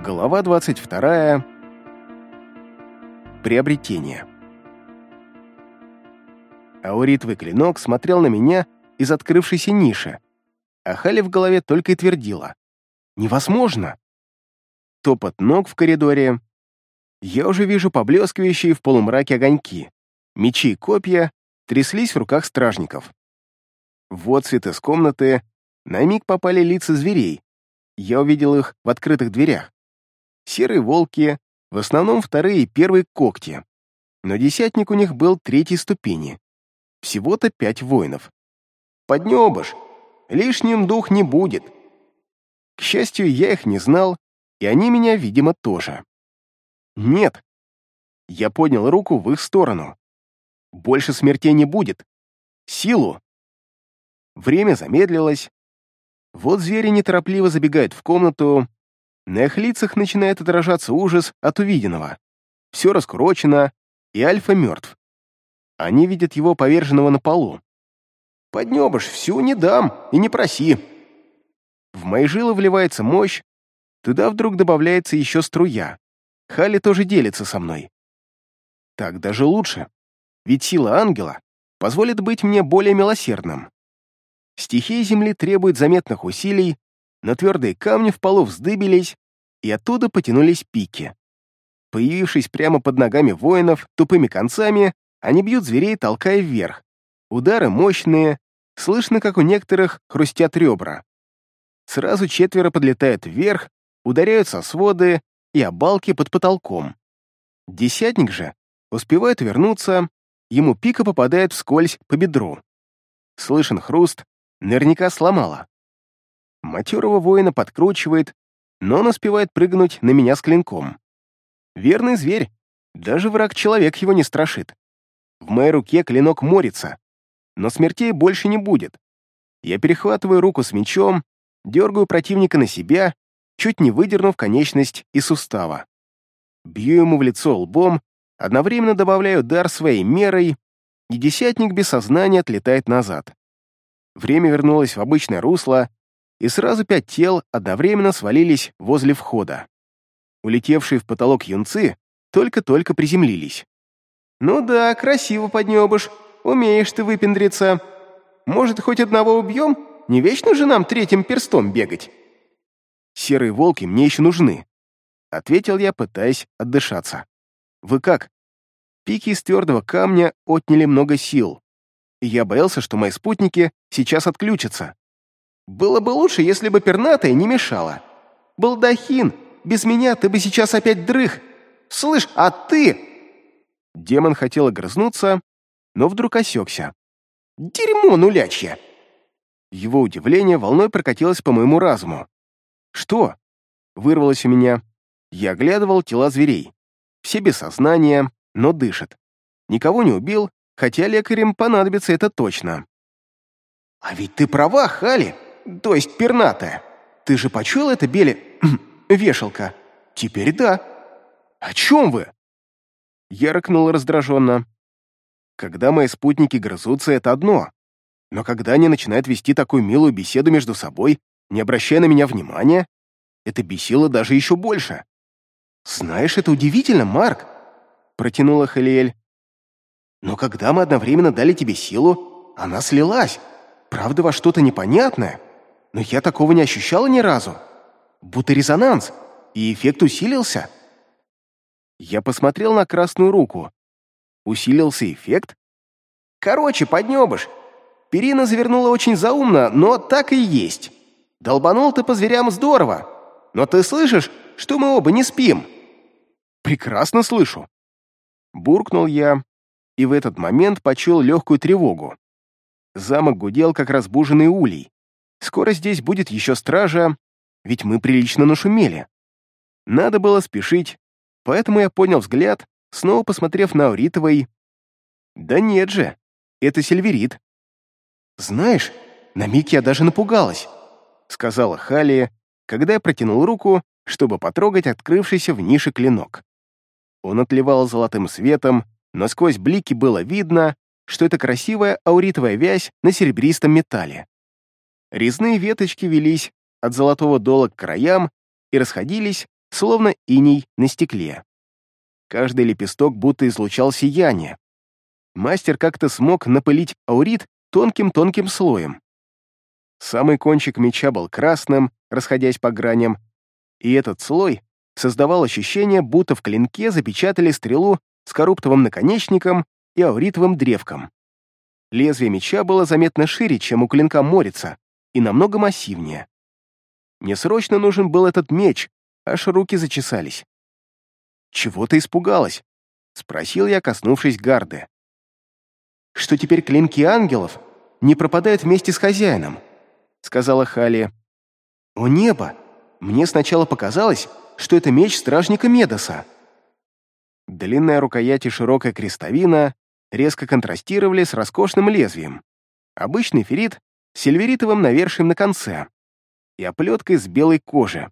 Глава 22. Приобретение. Ауритовый клинок смотрел на меня из открывшейся ниши, а Хали в голове только и твердила. «Невозможно!» Топот ног в коридоре. Я уже вижу поблескивающие в полумраке огоньки. Мечи и копья тряслись в руках стражников. Вот цвет из комнаты на миг попали лица зверей. Я увидел их в открытых дверях серые волки, в основном вторые и первые когти, но десятник у них был третьей ступени. Всего-то пять воинов. Поднебыш, лишним дух не будет. К счастью, я их не знал, и они меня, видимо, тоже. Нет. Я поднял руку в их сторону. Больше смертей не будет. Силу. Время замедлилось. Вот звери неторопливо забегают в комнату, на их лицах начинает отражаться ужас от увиденного. Все раскурочено, и Альфа мертв. Они видят его поверженного на полу. «Поднебыш, всю не дам, и не проси!» В мои жилы вливается мощь, туда вдруг добавляется еще струя. Хали тоже делится со мной. Так даже лучше, ведь сила ангела позволит быть мне более милосердным. Стихия Земли требует заметных усилий, но твердые камни в полу вздыбились, и оттуда потянулись пики. Появившись прямо под ногами воинов, тупыми концами, они бьют зверей, толкая вверх. Удары мощные, слышно, как у некоторых хрустят ребра. Сразу четверо подлетают вверх, ударяют со своды и обалки под потолком. Десятник же успевает вернуться, ему пика попадает вскользь по бедру. Слышен хруст, наверняка сломала. Матерого воина подкручивает, но он успевает прыгнуть на меня с клинком. Верный зверь, даже враг-человек его не страшит. В моей руке клинок морится, но смертей больше не будет. Я перехватываю руку с мечом, дергаю противника на себя, чуть не выдернув конечность из сустава. Бью ему в лицо лбом, одновременно добавляю дар своей мерой, и десятник без сознания отлетает назад. Время вернулось в обычное русло, и сразу пять тел одновременно свалились возле входа. Улетевшие в потолок юнцы только-только приземлились. «Ну да, красиво поднебыш, умеешь ты выпендриться. Может, хоть одного убьем? Не вечно же нам третьим перстом бегать?» «Серые волки мне еще нужны», — ответил я, пытаясь отдышаться. «Вы как?» Пики из твердого камня отняли много сил, я боялся, что мои спутники сейчас отключатся. Было бы лучше, если бы пернатая не мешала. Балдахин, без меня ты бы сейчас опять дрых. Слышь, а ты...» Демон хотел огрызнуться, но вдруг осекся. «Дерьмо нулячье!» Его удивление волной прокатилось по моему разуму. «Что?» — вырвалось у меня. Я оглядывал тела зверей. Все без сознания, но дышат. Никого не убил, хотя лекарям понадобится это точно. «А ведь ты права, Хали!» То есть пернатая. Ты же почуял это, Бели... вешалка? Теперь да. О чем вы?» Я рыкнул раздраженно. Когда мои спутники грызутся, это одно. Но когда они начинают вести такую милую беседу между собой, не обращая на меня внимания, это бесило даже еще больше. «Знаешь, это удивительно, Марк», — протянула Халиэль. «Но когда мы одновременно дали тебе силу, она слилась, правда, во что-то непонятное но я такого не ощущала ни разу. Будто резонанс, и эффект усилился. Я посмотрел на красную руку. Усилился эффект? Короче, поднебыш. Перина завернула очень заумно, но так и есть. Долбанул ты по зверям здорово. Но ты слышишь, что мы оба не спим? Прекрасно слышу. Буркнул я, и в этот момент почуял легкую тревогу. Замок гудел, как разбуженный улей. Скоро здесь будет еще стража, ведь мы прилично нашумели. Надо было спешить, поэтому я поднял взгляд, снова посмотрев на Ауритовой. Да нет же, это Сильверит. Знаешь, на миг я даже напугалась, сказала Халия, когда я протянул руку, чтобы потрогать открывшийся в нише клинок. Он отливал золотым светом, но сквозь блики было видно, что это красивая ауритовая вязь на серебристом металле. Резные веточки велись от золотого дола к краям и расходились словно иней на стекле. Каждый лепесток будто излучал сияние. Мастер как-то смог напылить аурит тонким-тонким слоем. Самый кончик меча был красным, расходясь по граням, и этот слой создавал ощущение, будто в клинке запечатали стрелу с коруптовым наконечником и ауритовым древком. Лезвие меча было заметно шире, чем у клинка Морица, и намного массивнее. Мне срочно нужен был этот меч, аж руки зачесались. «Чего ты испугалась?» — спросил я, коснувшись гарды. «Что теперь клинки ангелов не пропадают вместе с хозяином», — сказала Хали. «О небо! Мне сначала показалось, что это меч стражника Медоса». Длинная рукоять и широкая крестовина резко контрастировали с роскошным лезвием. Обычный феррит с сильверитовым навершием на конце и оплеткой с белой кожи.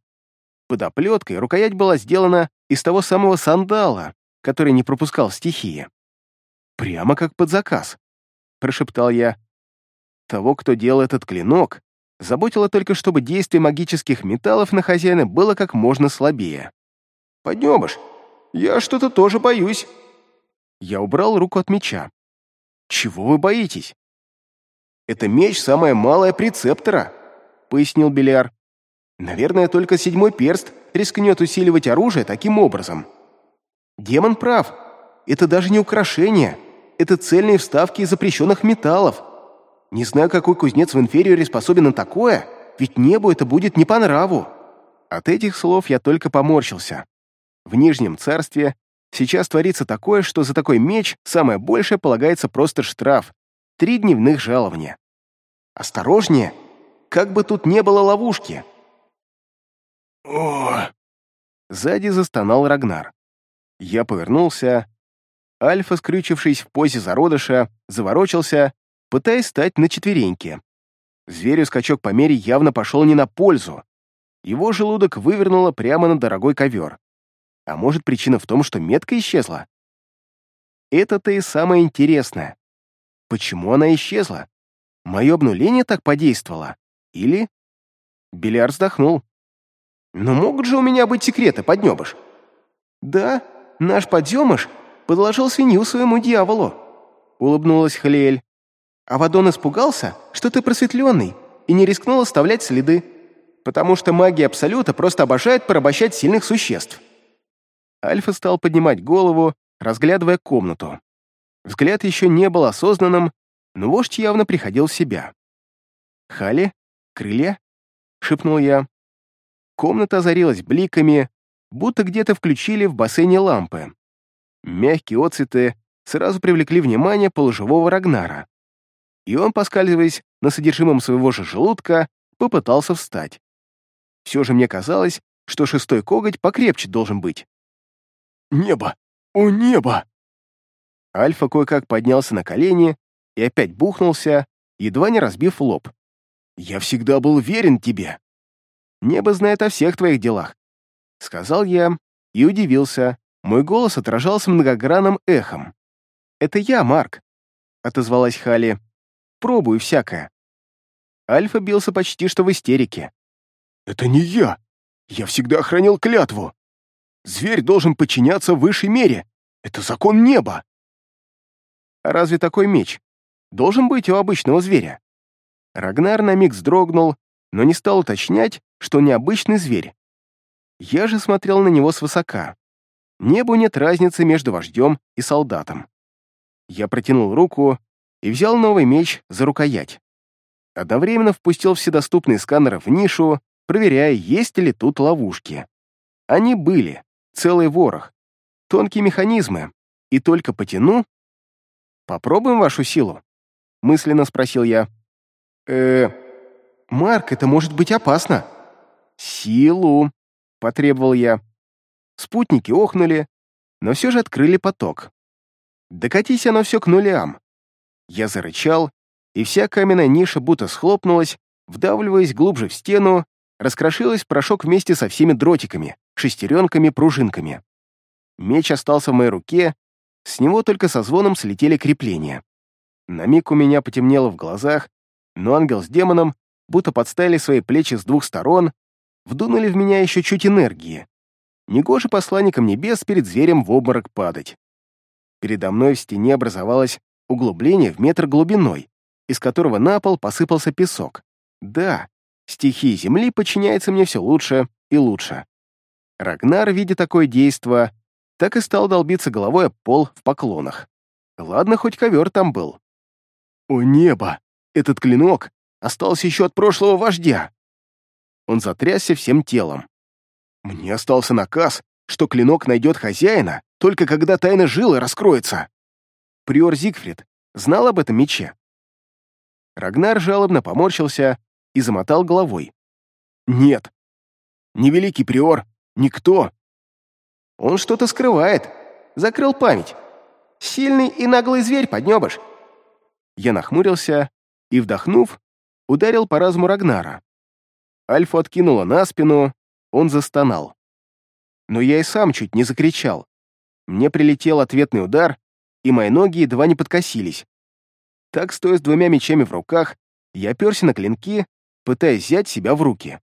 Под оплеткой рукоять была сделана из того самого сандала, который не пропускал стихии. «Прямо как под заказ», — прошептал я. Того, кто делал этот клинок, заботило только, чтобы действие магических металлов на хозяина было как можно слабее. «Подъемыш, я что-то тоже боюсь». Я убрал руку от меча. «Чего вы боитесь?» «Это меч самая малая прецептора», — пояснил Беляр. «Наверное, только седьмой перст рискнет усиливать оружие таким образом». «Демон прав. Это даже не украшение. Это цельные вставки из запрещенных металлов. Не знаю, какой кузнец в инфериоре способен на такое, ведь небу это будет не по нраву». От этих слов я только поморщился. В Нижнем Царстве сейчас творится такое, что за такой меч самое большее полагается просто штраф — три дневных жалования. «Осторожнее!» как бы тут не было ловушки. О! Сзади застонал Рагнар. Я повернулся. Альфа, скрючившись в позе зародыша, заворочился, пытаясь стать на четвереньки. Зверю скачок по мере явно пошел не на пользу. Его желудок вывернуло прямо на дорогой ковер. А может, причина в том, что метка исчезла? Это-то и самое интересное. Почему она исчезла? Мое обнуление так подействовало? Или... Беляр вздохнул. «Но могут же у меня быть секреты, поднебыш?» «Да, наш подъемыш подложил свинью своему дьяволу», — улыбнулась Халиэль. «А Вадон испугался, что ты просветленный, и не рискнул оставлять следы, потому что магия Абсолюта просто обожает порабощать сильных существ». Альфа стал поднимать голову, разглядывая комнату. Взгляд еще не был осознанным, но вождь явно приходил в себя. Хали крылья?» — шепнул я. Комната озарилась бликами, будто где-то включили в бассейне лампы. Мягкие отцветы сразу привлекли внимание полуживого Рагнара. И он, поскальзываясь на содержимом своего же желудка, попытался встать. Все же мне казалось, что шестой коготь покрепче должен быть. «Небо! О, небо!» Альфа кое-как поднялся на колени и опять бухнулся, едва не разбив лоб. Я всегда был верен тебе. Небо знает о всех твоих делах. Сказал я и удивился. Мой голос отражался многогранным эхом. «Это я, Марк», — отозвалась Хали. «Пробую всякое». Альфа бился почти что в истерике. «Это не я. Я всегда хранил клятву. Зверь должен подчиняться высшей мере. Это закон неба». «А разве такой меч должен быть у обычного зверя?» Рагнар на миг вздрогнул, но не стал уточнять, что необычный зверь. Я же смотрел на него свысока. Небу нет разницы между вождем и солдатом. Я протянул руку и взял новый меч за рукоять. Одновременно впустил все доступные сканеры в нишу, проверяя, есть ли тут ловушки. Они были, целый ворох, тонкие механизмы, и только потяну... «Попробуем вашу силу?» — мысленно спросил я э Марк, это может быть опасно». «Силу», — потребовал я. Спутники охнули, но все же открыли поток. Докатись оно все к нулям. Я зарычал, и вся каменная ниша будто схлопнулась, вдавливаясь глубже в стену, раскрошилась порошок вместе со всеми дротиками, шестеренками, пружинками. Меч остался в моей руке, с него только со звоном слетели крепления. На миг у меня потемнело в глазах, но ангел с демоном будто подставили свои плечи с двух сторон, вдунули в меня еще чуть энергии, Негоже посланникам небес перед зверем в обморок падать. Передо мной в стене образовалось углубление в метр глубиной, из которого на пол посыпался песок. Да, стихия земли подчиняется мне все лучше и лучше. Рагнар, видя такое действо, так и стал долбиться головой об пол в поклонах. Ладно, хоть ковер там был. «О небо! Этот клинок остался еще от прошлого вождя!» Он затрясся всем телом. «Мне остался наказ, что клинок найдет хозяина, только когда тайна жилы раскроется. Приор Зигфрид знал об этом мече?» Рагнар жалобно поморщился и замотал головой. «Нет, ни великий приор, никто. Он что-то скрывает, закрыл память. Сильный и наглый зверь, поднебыш!» Я нахмурился и, вдохнув, ударил по разуму Рагнара. Альфу откинула на спину, он застонал. Но я и сам чуть не закричал. Мне прилетел ответный удар, и мои ноги едва не подкосились. Так, стоя с двумя мечами в руках, я оперся на клинки, пытаясь взять себя в руки.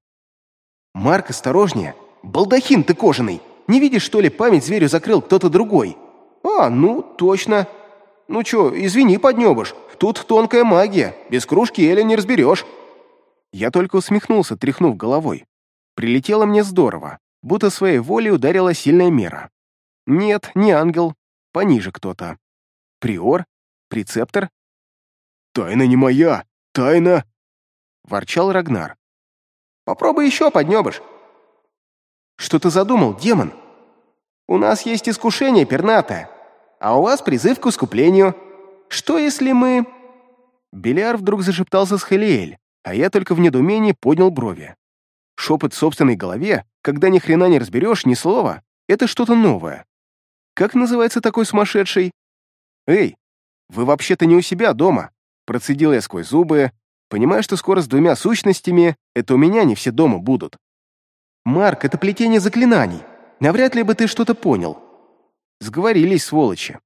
«Марк, осторожнее! Балдахин ты кожаный! Не видишь, что ли, память зверю закрыл кто-то другой?» «А, ну, точно. Ну чё, извини, поднёбыш, тут тонкая магия, без кружки Эля не разберёшь». Я только усмехнулся, тряхнув головой. Прилетело мне здорово, будто своей волей ударила сильная мера. Нет, не ангел, пониже кто-то. Приор? Прецептор? «Тайна не моя! Тайна!» — ворчал Рагнар. «Попробуй ещё, поднёбыш». «Что ты задумал, демон?» «У нас есть искушение пернатое а у вас призыв к искуплению. Что если мы...» Беляр вдруг зашептался с Хелиэль, а я только в недоумении поднял брови. Шепот в собственной голове, когда ни хрена не разберешь ни слова, это что-то новое. Как называется такой сумасшедший? «Эй, вы вообще-то не у себя дома», процедил я сквозь зубы, понимая, что скоро с двумя сущностями это у меня не все дома будут. «Марк, это плетение заклинаний. Навряд ли бы ты что-то понял. Сговорились, сволочи.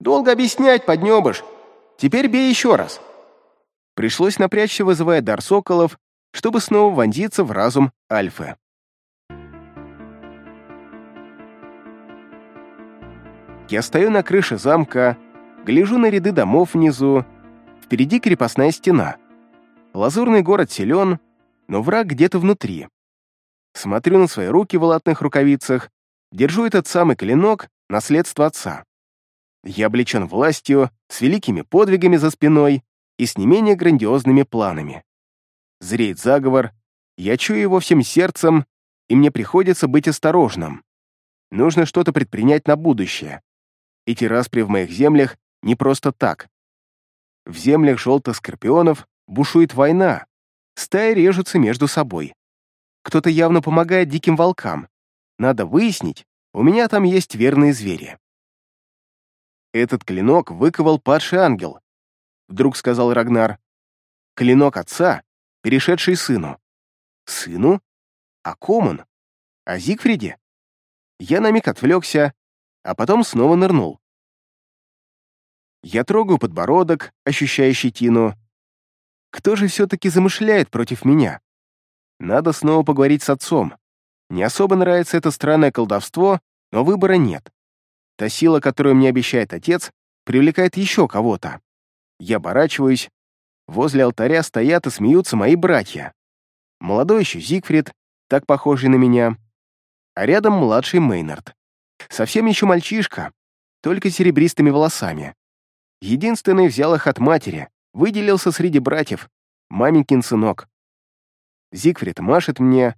Долго объяснять, поднебыш. Теперь бей еще раз. Пришлось напрячься, вызывая дар соколов, чтобы снова вонзиться в разум Альфы. Я стою на крыше замка, гляжу на ряды домов внизу, впереди крепостная стена. Лазурный город силен, но враг где-то внутри. Смотрю на свои руки в латных рукавицах, держу этот самый клинок наследство отца. Я облечен властью, с великими подвигами за спиной и с не менее грандиозными планами. Зреет заговор, я чую его всем сердцем, и мне приходится быть осторожным. Нужно что-то предпринять на будущее. Эти распри в моих землях не просто так. В землях желтых скорпионов бушует война, стаи режутся между собой. Кто-то явно помогает диким волкам. Надо выяснить, у меня там есть верные звери. Этот клинок выковал падший ангел, вдруг сказал Рагнар. Клинок отца, перешедший сыну. Сыну? О ком он? О Зигфриде? Я на миг отвлекся, а потом снова нырнул. Я трогаю подбородок, ощущая щетину. Кто же все-таки замышляет против меня? Надо снова поговорить с отцом. Не особо нравится это странное колдовство, но выбора нет. Та сила, которую мне обещает отец, привлекает еще кого-то. Я оборачиваюсь. Возле алтаря стоят и смеются мои братья. Молодой еще Зигфрид, так похожий на меня, а рядом младший Мейнард. Совсем еще мальчишка, только серебристыми волосами. Единственный взял их от матери, выделился среди братьев, маменькин сынок. Зигфрид машет мне,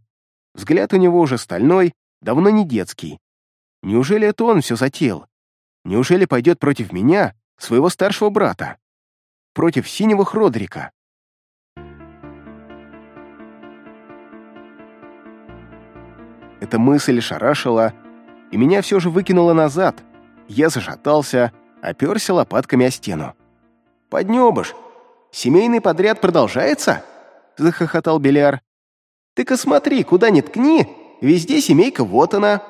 Взгляд у него уже стальной, давно не детский. Неужели это он все затеял? Неужели пойдет против меня, своего старшего брата? Против синего Хродрика? Эта мысль шарашила, и меня все же выкинуло назад. Я зашатался, оперся лопатками о стену. «Поднебыш! Семейный подряд продолжается?» — захохотал Беляр. Ты-ка смотри, куда ни ткни, везде семейка, вот она.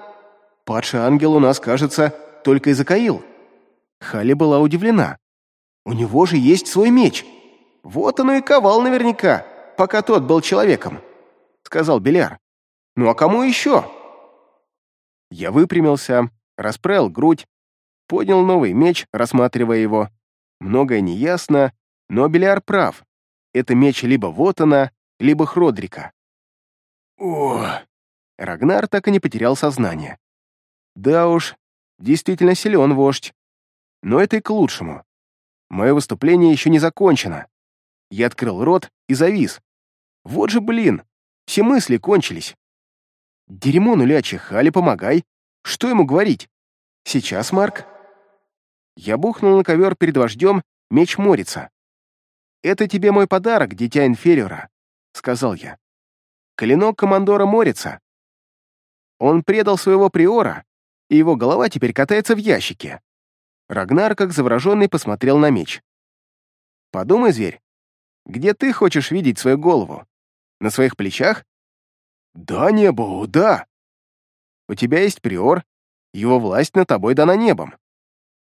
Падший ангел у нас, кажется, только и закаил. Хали была удивлена. У него же есть свой меч. Вот оно и ковал наверняка, пока тот был человеком, сказал Беляр. Ну а кому еще? Я выпрямился, расправил грудь, поднял новый меч, рассматривая его. Многое неясно, но Беляр прав. Это меч либо Вотана, либо Хродрика. О, Рагнар так и не потерял сознание. Да уж, действительно силен вождь. Но это и к лучшему. Мое выступление еще не закончено. Я открыл рот и завис. Вот же блин, все мысли кончились. Дерьмо нулячье, Хали, помогай. Что ему говорить? Сейчас, Марк. Я бухнул на ковер перед вождем меч Морица. «Это тебе мой подарок, дитя инфериора», — сказал я. «Клинок командора Морица. Он предал своего приора, и его голова теперь катается в ящике». Рагнар, как завороженный, посмотрел на меч. «Подумай, зверь, где ты хочешь видеть свою голову? На своих плечах?» да, небо, да. У тебя есть приор, его власть над тобой дана небом.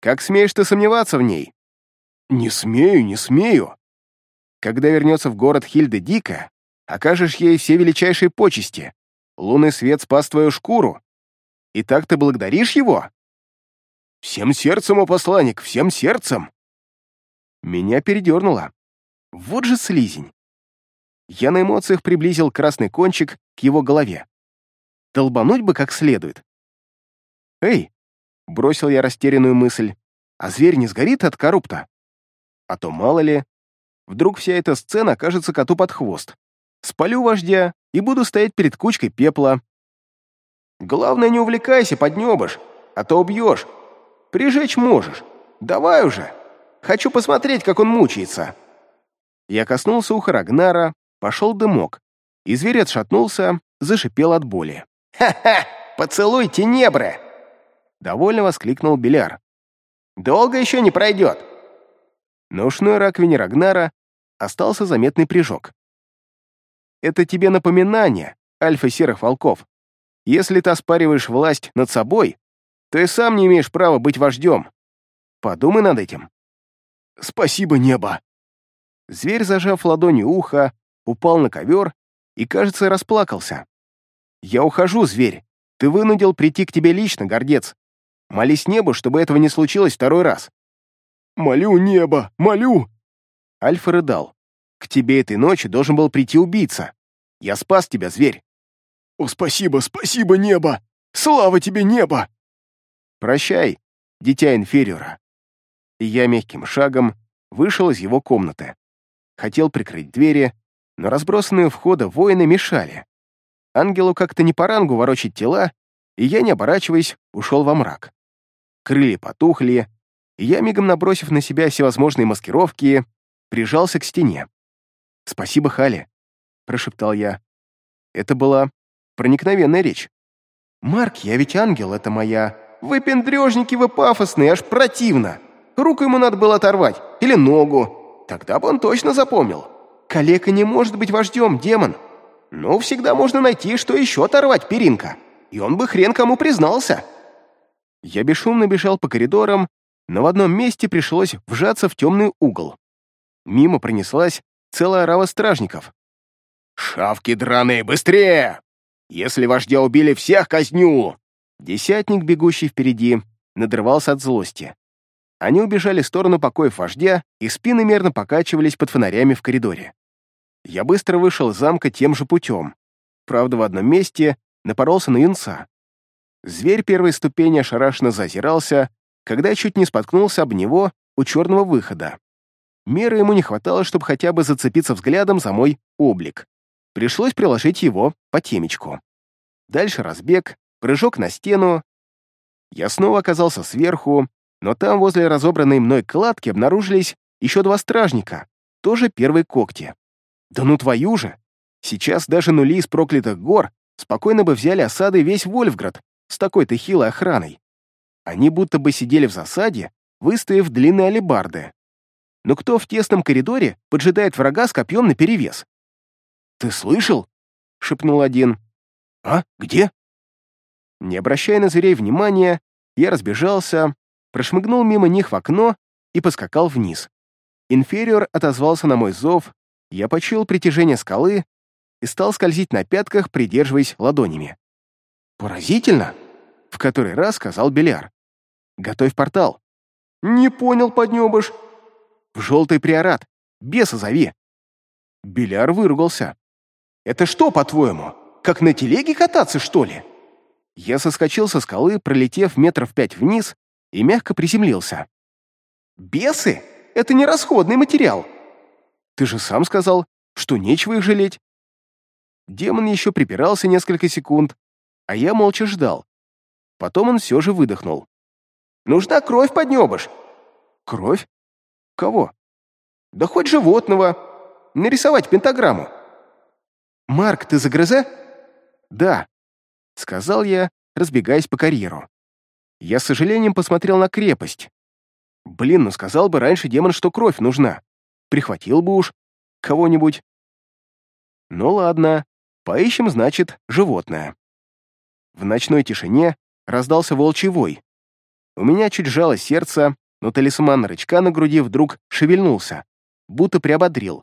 Как смеешь ты сомневаться в ней? Не смею, не смею. Когда вернется в город Хильда Дика, окажешь ей все величайшие почести. Лунный свет спас твою шкуру. И так ты благодаришь его? Всем сердцем, о посланник, всем сердцем. Меня передернуло. Вот же слизень. Я на эмоциях приблизил красный кончик к его голове. Долбануть бы как следует. «Эй, Бросил я растерянную мысль. А зверь не сгорит от коррупта? А то мало ли. Вдруг вся эта сцена окажется коту под хвост. Спалю вождя и буду стоять перед кучкой пепла. Главное, не увлекайся, поднебышь, а то убьешь. Прижечь можешь. Давай уже. Хочу посмотреть, как он мучается. Я коснулся уха Рагнара, пошел дымок, и зверь отшатнулся, зашипел от боли. «Ха-ха! Поцелуйте небры!» Довольно воскликнул Беляр. «Долго еще не пройдет!» На ушной раковине Рагнара остался заметный прыжок. «Это тебе напоминание, альфа серых волков. Если ты оспариваешь власть над собой, то и сам не имеешь права быть вождем. Подумай над этим». «Спасибо, небо!» Зверь, зажав ладонью ухо, упал на ковер и, кажется, расплакался. «Я ухожу, зверь. Ты вынудил прийти к тебе лично, гордец. Молись небу, чтобы этого не случилось второй раз. «Молю небо, молю!» Альфа рыдал. «К тебе этой ночью должен был прийти убийца. Я спас тебя, зверь!» «О, спасибо, спасибо, небо! Слава тебе, небо!» «Прощай, дитя инфериора!» И я мягким шагом вышел из его комнаты. Хотел прикрыть двери, но разбросанные у входа воины мешали. Ангелу как-то не по рангу ворочать тела, и я, не оборачиваясь, ушел во мрак крылья потухли, и я, мигом набросив на себя всевозможные маскировки, прижался к стене. «Спасибо, Хали», — прошептал я. Это была проникновенная речь. «Марк, я ведь ангел, это моя...» «Вы пендрежники, вы пафосные, аж противно! Руку ему надо было оторвать, или ногу, тогда бы он точно запомнил. Калека не может быть вождем, демон. Но всегда можно найти, что еще оторвать, перинка, и он бы хрен кому признался». Я бесшумно бежал по коридорам, но в одном месте пришлось вжаться в темный угол. Мимо пронеслась целая орава стражников. «Шавки драные, быстрее! Если вождя убили, всех казню!» Десятник, бегущий впереди, надрывался от злости. Они убежали в сторону покоев вождя, и спины мерно покачивались под фонарями в коридоре. Я быстро вышел из замка тем же путем. Правда, в одном месте напоролся на юнца. Зверь первой ступени ошарашенно зазирался, когда я чуть не споткнулся об него у черного выхода. Меры ему не хватало, чтобы хотя бы зацепиться взглядом за мой облик. Пришлось приложить его по темечку. Дальше разбег, прыжок на стену. Я снова оказался сверху, но там возле разобранной мной кладки обнаружились еще два стражника, тоже первые когти. Да ну твою же! Сейчас даже нули из проклятых гор спокойно бы взяли осадой весь Вольфград, с такой-то хилой охраной. Они будто бы сидели в засаде, выставив длинные алебарды. Но кто в тесном коридоре поджидает врага с копьем наперевес? «Ты слышал?» — шепнул один. «А? Где?» Не обращая на зверей внимания, я разбежался, прошмыгнул мимо них в окно и поскакал вниз. Инфериор отозвался на мой зов, я почуял притяжение скалы и стал скользить на пятках, придерживаясь ладонями. Поразительно. В который раз сказал Беляр. «Готовь портал». «Не понял, поднебыш». «В желтый приорат. Беса зови». Беляр выругался. «Это что, по-твоему, как на телеге кататься, что ли?» Я соскочил со скалы, пролетев метров пять вниз, и мягко приземлился. «Бесы? Это не расходный материал!» «Ты же сам сказал, что нечего их жалеть!» Демон еще припирался несколько секунд, а я молча ждал. Потом он все же выдохнул. «Нужна кровь, поднебыш!» «Кровь? Кого?» «Да хоть животного. Нарисовать пентаграмму». «Марк, ты загрыза?» «Да», — сказал я, разбегаясь по карьеру. Я с сожалением посмотрел на крепость. Блин, ну сказал бы раньше демон, что кровь нужна. Прихватил бы уж кого-нибудь. Ну ладно, поищем, значит, животное. В ночной тишине раздался волчий вой. У меня чуть жало сердце, но талисман рычка на груди вдруг шевельнулся, будто приободрил.